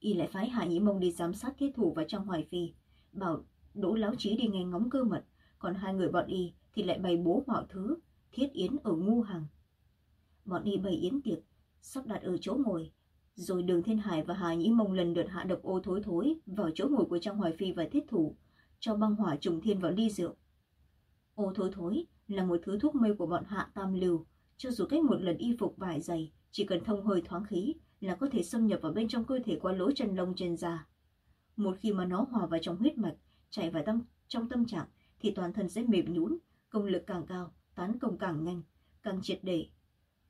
Y lại phái Hạ Nhĩ Mông đi giám sát thiết thủ và trong Hoài Phi, bảo Đỗ Láo Trí đi nghe ngóng cơ mật, còn hai người bọn Y thì lại bày bố mọi thứ, thiết yến ở ngu hằng Bọn Y bày yến tiệc, sắp đặt ở chỗ ngồi, rồi đường Thiên Hải và Hà Nhĩ Mông lần lượt hạ độc ô thối thối vào chỗ ngồi của Trang Hoài Phi và thiết thủ, cho băng hỏa trùng thiên vào ly rượu. Ô thối thối là một thứ thuốc mê của bọn hạ tam lưu, cho dù cách một lần y phục vải dày, chỉ cần thông hơi thoáng khí là có thể xâm nhập vào bên trong cơ thể qua lỗ chân lông trên da. Một khi mà nó hòa vào trong huyết mạch, chạy vào tâm trong tâm trạng thì toàn thân sẽ mềm nhũn, công lực càng cao, tán công càng nhanh, càng triệt để,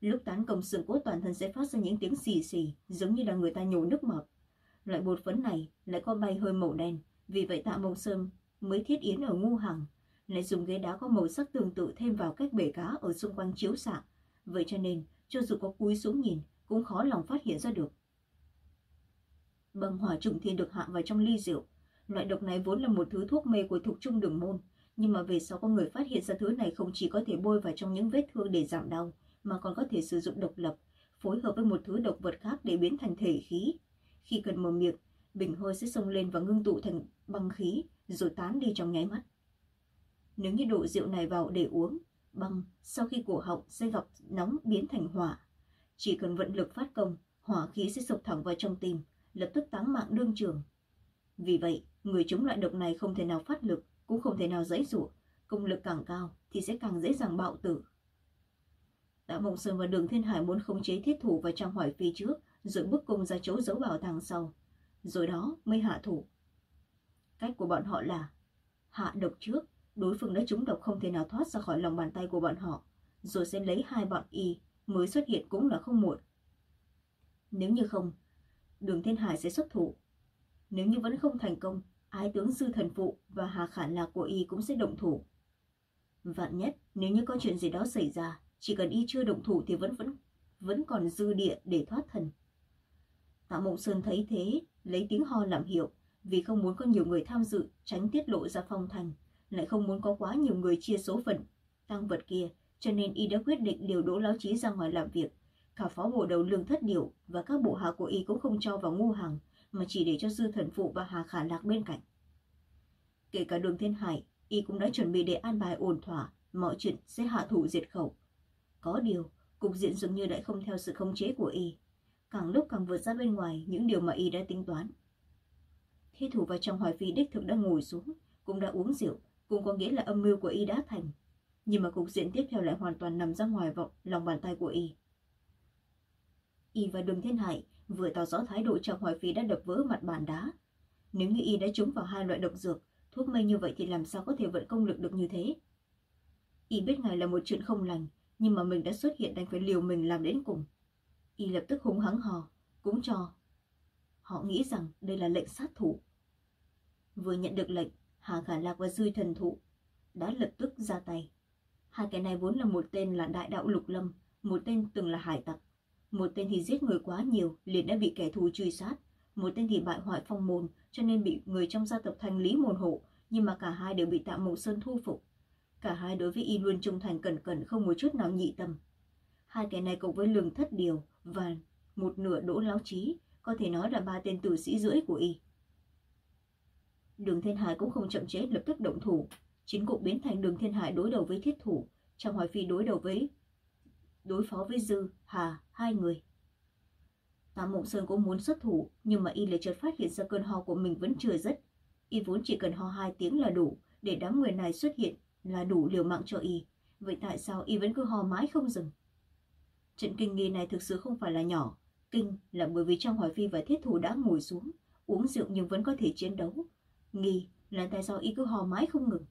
Lúc tán công xương cốt toàn thân sẽ phát ra những tiếng xì xì, giống như là người ta nhổ nước mọt. Loại bột phấn này lại có bay hơi màu đen, vì vậy tạ mông sơn mới thiết yến ở ngu hằng. lại dùng ghế đá có màu sắc tương tự thêm vào các bể cá ở xung quanh chiếu xạ. Vậy cho nên, cho dù có cúi xuống nhìn, cũng khó lòng phát hiện ra được. Băng hỏa trùng thiên được hạ vào trong ly rượu. Loại độc này vốn là một thứ thuốc mê của thuộc trung đường môn, nhưng mà về sau có người phát hiện ra thứ này không chỉ có thể bôi vào trong những vết thương để giảm đau, mà còn có thể sử dụng độc lập, phối hợp với một thứ độc vật khác để biến thành thể khí. Khi cần mở miệng, bình hơi sẽ xông lên và ngưng tụ thành băng khí, rồi tán đi trong nháy mắt. Nếu như độ rượu này vào để uống, băng sau khi cổ họng sẽ gặp nóng biến thành hỏa. Chỉ cần vận lực phát công, hỏa khí sẽ sụp thẳng vào trong tim, lập tức táng mạng đương trường. Vì vậy, người chống loại độc này không thể nào phát lực, cũng không thể nào dãy dụa, công lực càng cao thì sẽ càng dễ dàng bạo tử. Tạ Mộng Sơn và Đường Thiên Hải muốn khống chế thiết thủ và Trang Hoài Phi trước, rồi bước cung ra chỗ giấu bảo tàng sau, rồi đó mới hạ thủ. Cách của bọn họ là hạ độc trước, đối phương đã trúng độc không thể nào thoát ra khỏi lòng bàn tay của bọn họ, rồi sẽ lấy hai bọn y mới xuất hiện cũng là không muộn. Nếu như không, Đường Thiên Hải sẽ xuất thủ. Nếu như vẫn không thành công, ái tướng sư thần phụ và hà khả lạc của y cũng sẽ động thủ. Vạn nhất, nếu như có chuyện gì đó xảy ra, chỉ cần y chưa động thủ thì vẫn vẫn vẫn còn dư địa để thoát thần. Tạ Mộng Sơn thấy thế, lấy tiếng ho làm hiệu, vì không muốn có nhiều người tham dự, tránh tiết lộ ra phong thành, lại không muốn có quá nhiều người chia số phận tăng vật kia, cho nên y đã quyết định điều đỗ lão trí ra ngoài làm việc. Cả phó bộ đầu lương thất điệu và các bộ hạ của y cũng không cho vào ngu hàng, mà chỉ để cho dư thần phụ và hà khả lạc bên cạnh. Kể cả đường thiên hải, y cũng đã chuẩn bị để an bài ổn thỏa, mọi chuyện sẽ hạ thủ diệt khẩu. Có điều, cục diện dường như đã không theo sự khống chế của y. Càng lúc càng vượt ra bên ngoài những điều mà y đã tính toán. Thi thủ vào trong hoài phi đích thực đã ngồi xuống, cũng đã uống rượu, cũng có nghĩa là âm mưu của y đã thành. Nhưng mà cục diện tiếp theo lại hoàn toàn nằm ra ngoài vọng lòng bàn tay của y. Y và Đường Thiên Hải vừa tỏ rõ thái độ chàng hoài phi đã đập vỡ mặt bàn đá. Nếu như y đã trúng vào hai loại độc dược, thuốc mê như vậy thì làm sao có thể vận công lực được như thế? Y biết ngài là một chuyện không lành, nhưng mà mình đã xuất hiện đành phải liều mình làm đến cùng. Y lập tức húng hắng hò, cũng cho. Họ nghĩ rằng đây là lệnh sát thủ. Vừa nhận được lệnh, Hà Khả Lạc và Dư Thần Thụ đã lập tức ra tay. Hai cái này vốn là một tên là Đại Đạo Lục Lâm, một tên từng là hải tặc. Một tên thì giết người quá nhiều, liền đã bị kẻ thù truy sát. Một tên thì bại hoại phong môn, cho nên bị người trong gia tộc thành lý môn hộ, nhưng mà cả hai đều bị Tạ Mộng Sơn thu phục. Cả hai đối với y luôn trung thành cẩn cẩn không một chút nào nhị tâm. Hai kẻ này cộng với lường thất điều và một nửa đỗ láo trí, có thể nói là ba tên tử sĩ rưỡi của y. Đường Thiên Hải cũng không chậm chế lập tức động thủ. Chính cục biến thành đường Thiên Hải đối đầu với thiết thủ, trong hoài phi đối đầu với đối phó với Dư, Hà, hai người. Tam Mộng Sơn cũng muốn xuất thủ, nhưng mà y lại chợt phát hiện ra cơn ho của mình vẫn chưa dứt. Y vốn chỉ cần ho hai tiếng là đủ, để đám người này xuất hiện là đủ liều mạng cho y. Vậy tại sao y vẫn cứ ho mãi không dừng? Trận kinh nghi này thực sự không phải là nhỏ. Kinh là bởi vì trong hoài phi và thiết thủ đã ngồi xuống, uống rượu nhưng vẫn có thể chiến đấu. Nghi là tại sao y cứ ho mãi không ngừng.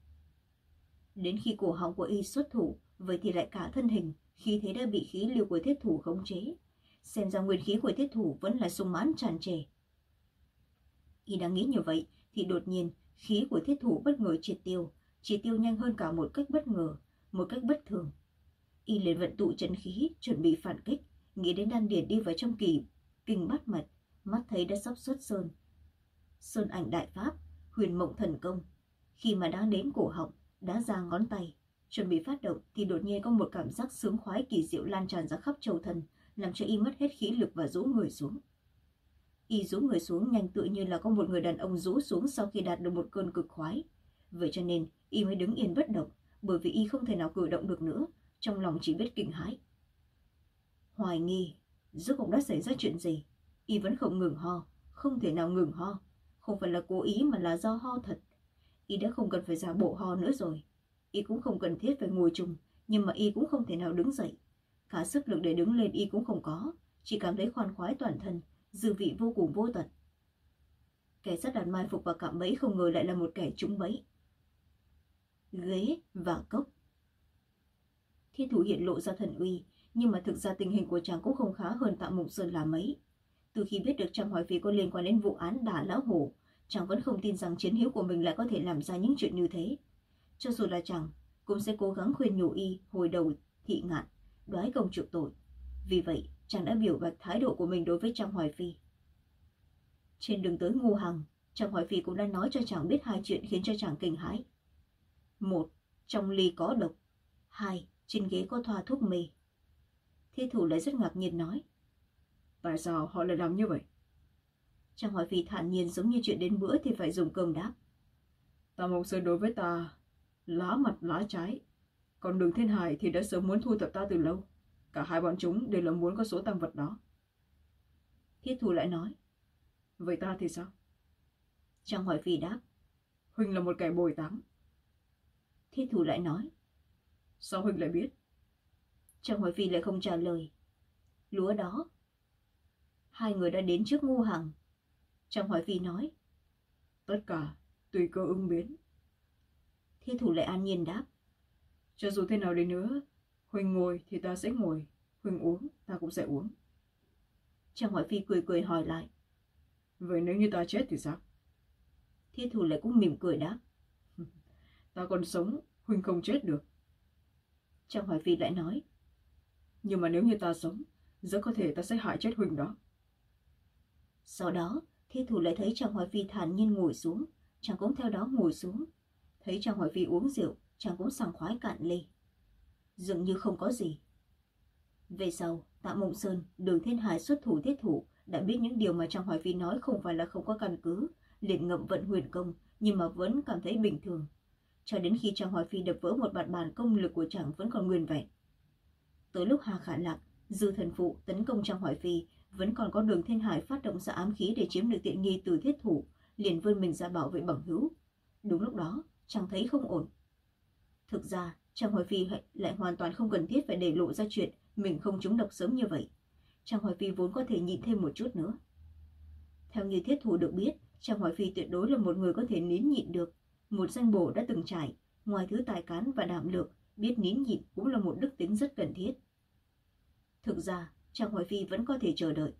Đến khi cổ họng của y xuất thủ, vậy thì lại cả thân hình, khí thế đã bị khí lưu của thiết thủ khống chế. Xem ra nguyên khí của thiết thủ vẫn là sung mãn tràn trề. Y đang nghĩ như vậy, thì đột nhiên khí của thiết thủ bất ngờ triệt tiêu, triệt tiêu nhanh hơn cả một cách bất ngờ, một cách bất thường. Y liền vận tụ chân khí, chuẩn bị phản kích, nghĩ đến đan điển đi vào trong kỳ, kinh bát mật, mắt thấy đã sắp xuất sơn. Sơn ảnh đại pháp, huyền mộng thần công. Khi mà đang đến cổ họng, đã ra ngón tay, chuẩn bị phát động thì đột nhiên có một cảm giác sướng khoái kỳ diệu lan tràn ra khắp châu thân, làm cho y mất hết khí lực và rũ người xuống. Y rũ người xuống nhanh tự như là có một người đàn ông rũ xuống sau khi đạt được một cơn cực khoái. Vậy cho nên y mới đứng yên bất động, bởi vì y không thể nào cử động được nữa, trong lòng chỉ biết kinh hãi. Hoài nghi, rốt cuộc đã xảy ra chuyện gì? Y vẫn không ngừng ho, không thể nào ngừng ho. Không phải là cố ý mà là do ho thật. Y đã không cần phải giả bộ ho nữa rồi. Y cũng không cần thiết phải ngồi chung, nhưng mà Y cũng không thể nào đứng dậy. Cả sức lực để đứng lên Y cũng không có, chỉ cảm thấy khoan khoái toàn thân, dư vị vô cùng vô tận. Kẻ sắp đặt mai phục và cạm bẫy không ngờ lại là một kẻ trúng bẫy. Ghế và cốc Thiên thủ hiện lộ ra thần uy, nhưng mà thực ra tình hình của chàng cũng không khá hơn Tạ Mộng Sơn là mấy. Từ khi biết được Trang Hoài Phi có liên quan đến vụ án đả lão hổ, chàng vẫn không tin rằng chiến hữu của mình lại có thể làm ra những chuyện như thế. Cho dù là chàng, cũng sẽ cố gắng khuyên nhủ y hồi đầu thị ngạn, đoái công chịu tội. Vì vậy, chàng đã biểu bạch thái độ của mình đối với Trang Hoài Phi. Trên đường tới ngu hằng, Trang Hoài Phi cũng đã nói cho chàng biết hai chuyện khiến cho chàng kinh hãi. Một, trong ly có độc. Hai, trên ghế có thoa thuốc mê. thi thủ lại rất ngạc nhiên nói. Tại sao họ lại làm như vậy? Trang Hoài Phi thản nhiên giống như chuyện đến bữa thì phải dùng cơm đáp. Tạ Mộc Sơn đối với ta lá mặt lá trái. Còn đường thiên hải thì đã sớm muốn thu thập ta từ lâu. Cả hai bọn chúng đều là muốn có số tăng vật đó. Thiết thủ lại nói. Vậy ta thì sao? Trang Hoài Phi đáp. Huynh là một kẻ bồi táng. Thiết thủ lại nói. Sao Huynh lại biết? Trang Hoài Phi lại không trả lời. Lúa đó. Hai người đã đến trước ngu hàng. Trang Hoài Phi nói. Tất cả tùy cơ ứng biến. Thiết thủ lại an nhiên đáp. Cho dù thế nào đi nữa, Huynh ngồi thì ta sẽ ngồi, Huynh uống ta cũng sẽ uống. Trang Hoài Phi cười cười hỏi lại. Vậy nếu như ta chết thì sao? Thiết thủ lại cũng mỉm cười đáp. ta còn sống, Huynh không chết được. Trang Hoài Phi lại nói. Nhưng mà nếu như ta sống, rất có thể ta sẽ hại chết Huynh đó. Sau đó, thi thủ lại thấy chàng Hoài Phi thản nhiên ngồi xuống, chàng cũng theo đó ngồi xuống. Thấy chàng Hoài Phi uống rượu, chàng cũng sảng khoái cạn ly. Dường như không có gì. Về sau, Tạ Mộng Sơn, Đường Thiên Hải xuất thủ thiết thủ, đã biết những điều mà chàng Hoài Phi nói không phải là không có căn cứ, liền ngậm vận huyền công, nhưng mà vẫn cảm thấy bình thường. Cho đến khi chàng Hoài Phi đập vỡ một bản bàn công lực của chàng vẫn còn nguyên vẹn. Tới lúc Hà Khả Lạc, Dư Thần Phụ tấn công chàng Hoài Phi, vẫn còn có đường Thiên Hải phát động ra ám khí để chiếm được tiện nghi từ thiết thủ, liền vươn mình ra bảo vệ bằng hữu. Đúng lúc đó, chàng thấy không ổn. Thực ra, Trang Hoài Phi lại hoàn toàn không cần thiết phải để lộ ra chuyện mình không trúng độc sớm như vậy. Trang Hoài Phi vốn có thể nhịn thêm một chút nữa. Theo như thiết thủ được biết, Trang Hoài Phi tuyệt đối là một người có thể nín nhịn được. Một danh bổ đã từng trải, ngoài thứ tài cán và đảm lược, biết nín nhịn cũng là một đức tính rất cần thiết. Thực ra, Trang Hoài Phi vẫn có thể chờ đợi.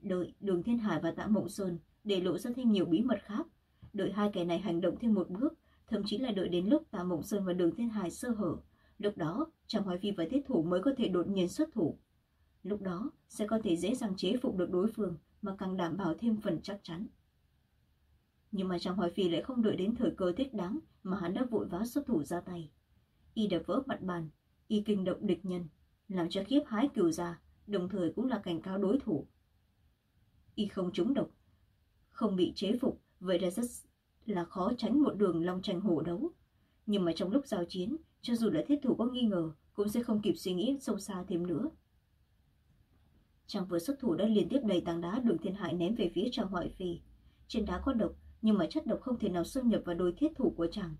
Đợi Đường Thiên Hải và Tạ Mộng Sơn để lộ ra thêm nhiều bí mật khác. Đợi hai kẻ này hành động thêm một bước, thậm chí là đợi đến lúc Tạ Mộng Sơn và Đường Thiên Hải sơ hở. Lúc đó, Trang Hoài Phi và Thiết Thủ mới có thể đột nhiên xuất thủ. Lúc đó, sẽ có thể dễ dàng chế phục được đối phương mà càng đảm bảo thêm phần chắc chắn. Nhưng mà Trang Hoài Phi lại không đợi đến thời cơ thích đáng mà hắn đã vội vã xuất thủ ra tay. Y đập vỡ mặt bàn, y kinh động địch nhân, làm cho khiếp hái cừu ra, đồng thời cũng là cảnh cáo đối thủ. Y không trúng độc, không bị chế phục, vậy là rất là khó tránh một đường long tranh hổ đấu. Nhưng mà trong lúc giao chiến, cho dù là thiết thủ có nghi ngờ, cũng sẽ không kịp suy nghĩ sâu xa thêm nữa. Chàng vừa xuất thủ đã liên tiếp đầy tảng đá đường thiên hại ném về phía chàng Hoại Phi. Trên đá có độc, nhưng mà chất độc không thể nào xâm nhập vào đôi thiết thủ của chàng.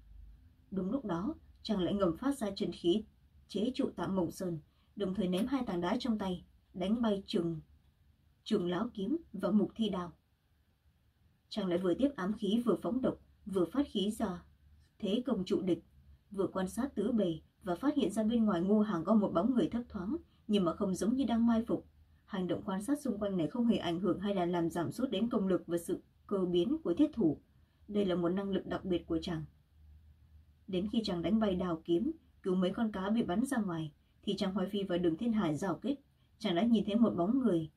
Đúng lúc đó, chàng lại ngầm phát ra chân khí, chế trụ tạm mộng sơn, đồng thời ném hai tảng đá trong tay, đánh bay trường, trường láo kiếm và mục thi đào. Chàng lại vừa tiếp ám khí vừa phóng độc, vừa phát khí ra, thế công trụ địch, vừa quan sát tứ bề và phát hiện ra bên ngoài ngô hàng có một bóng người thấp thoáng, nhưng mà không giống như đang mai phục. Hành động quan sát xung quanh này không hề ảnh hưởng hay là làm giảm sút đến công lực và sự cơ biến của thiết thủ. Đây là một năng lực đặc biệt của chàng. Đến khi chàng đánh bay đào kiếm, cứu mấy con cá bị bắn ra ngoài, thì chàng Hoài Phi và đường Thiên Hải rào kích, chàng đã nhìn thấy một bóng người.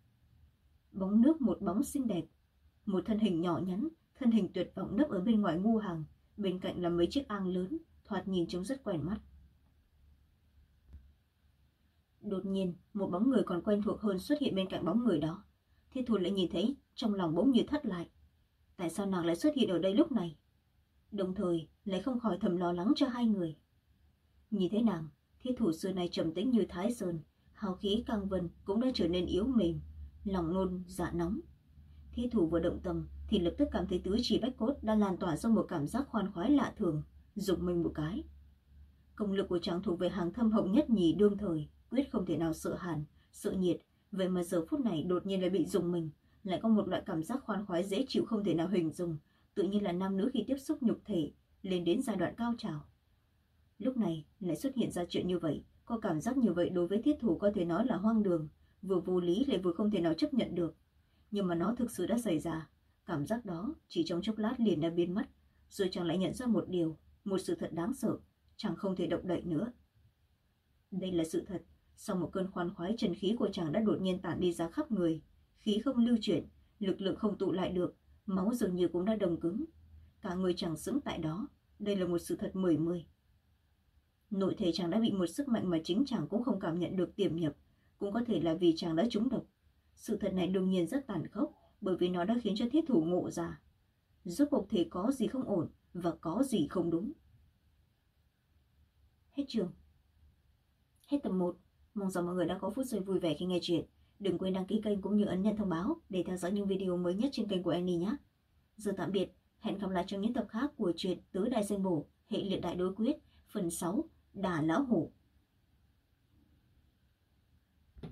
Bóng nước một bóng xinh đẹp, một thân hình nhỏ nhắn, thân hình tuyệt vọng nấp ở bên ngoài ngu hàng, bên cạnh là mấy chiếc ang lớn, thoạt nhìn trông rất quen mắt. Đột nhiên, một bóng người còn quen thuộc hơn xuất hiện bên cạnh bóng người đó. Thiết thù lại nhìn thấy, trong lòng bỗng như thất lại. Tại sao nàng lại xuất hiện ở đây lúc này? Đồng thời, lại không khỏi thầm lo lắng cho hai người. Nhìn thấy nàng, thiết thủ xưa này trầm tĩnh như thái sơn, hào khí căng vân cũng đã trở nên yếu mềm, lòng nôn dạ nóng. Thiết thủ vừa động tâm thì lập tức cảm thấy tứ chỉ bách cốt đã lan tỏa ra một cảm giác khoan khoái lạ thường, dục mình một cái. Công lực của chàng thuộc về hàng thâm hậu nhất nhì đương thời, quyết không thể nào sợ hàn, sợ nhiệt, vậy mà giờ phút này đột nhiên lại bị dùng mình, lại có một loại cảm giác khoan khoái dễ chịu không thể nào hình dung, tự nhiên là nam nữ khi tiếp xúc nhục thể, lên đến giai đoạn cao trào. Lúc này lại xuất hiện ra chuyện như vậy, có cảm giác như vậy đối với thiết thủ có thể nói là hoang đường, vừa vô lý lại vừa không thể nào chấp nhận được. Nhưng mà nó thực sự đã xảy ra, cảm giác đó chỉ trong chốc lát liền đã biến mất, rồi chàng lại nhận ra một điều, một sự thật đáng sợ, chàng không thể động đậy nữa. Đây là sự thật, sau một cơn khoan khoái chân khí của chàng đã đột nhiên tản đi ra khắp người, khí không lưu chuyển, lực lượng không tụ lại được, máu dường như cũng đã đồng cứng. Cả người chàng sững tại đó, đây là một sự thật mười mười. Nội thể chàng đã bị một sức mạnh mà chính chàng cũng không cảm nhận được tiềm nhập, cũng có thể là vì chàng đã trúng độc. Sự thật này đương nhiên rất tàn khốc, bởi vì nó đã khiến cho thiết thủ ngộ ra. Giúp cuộc thể có gì không ổn và có gì không đúng. Hết trường. Hết tập 1. Mong rằng mọi người đã có phút giây vui vẻ khi nghe chuyện. Đừng quên đăng ký kênh cũng như ấn nhận thông báo để theo dõi những video mới nhất trên kênh của Annie nhé. Giờ tạm biệt, hẹn gặp lại trong những tập khác của truyện Tứ Đại Danh Bổ, Hệ liệt đại đối quyết, phần 6, Đà Lão Hổ.